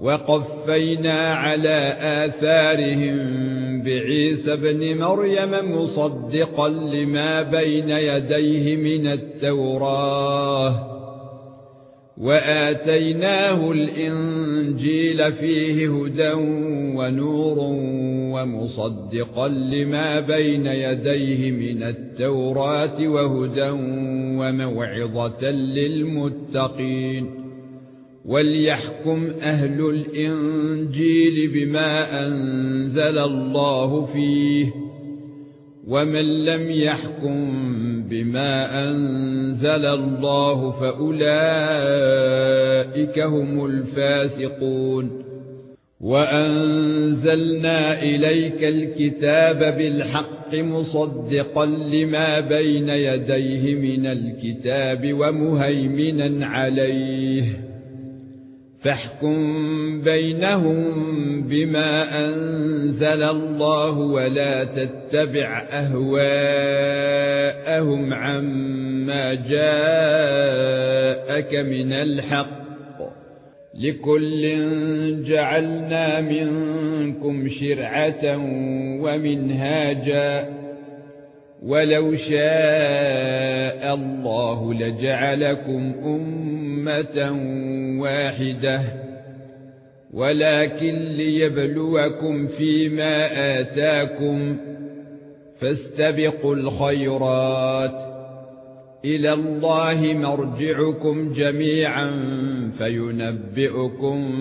وقفينا على آثارهم بعيسى ابن مريم مصدقا لما بين يديه من التوراة. وآتيناه الإنجيل فيه هدى ونور ومصدقا لما بين يديه من التوراة وهدى وموعظة للمتقين. وليحكم أهل الإنجيل بما أنزل الله فيه ومن لم يحكم بما أنزل الله فأولئك هم الفاسقون وأنزلنا إليك الكتاب بالحق مصدقا لما بين يديه من الكتاب ومهيمنا عليه فاحكم بينهم بما أنزل الله ولا تتبع أهواءهم عما جاءك من الحق لكل جعلنا منكم شرعة ومنهاجا ولو شاء الله لجعلكم أمة واحدة ولكن ليبلوكم فيما آتاكم فاستبقوا الخيرات. إلى الله مرجعكم جميعا فينبئكم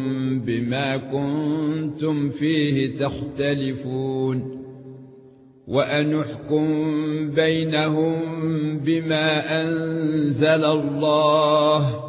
بما كنتم فيه تختلفون. وأنحكم بينهم بما أنزل الله.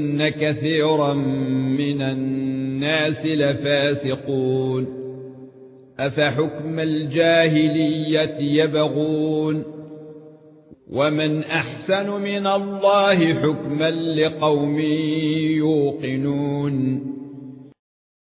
كثيرا من الناس لفاسقون افحكم الجاهليه يبغون ومن احسن من الله حكما لقوم يوقنون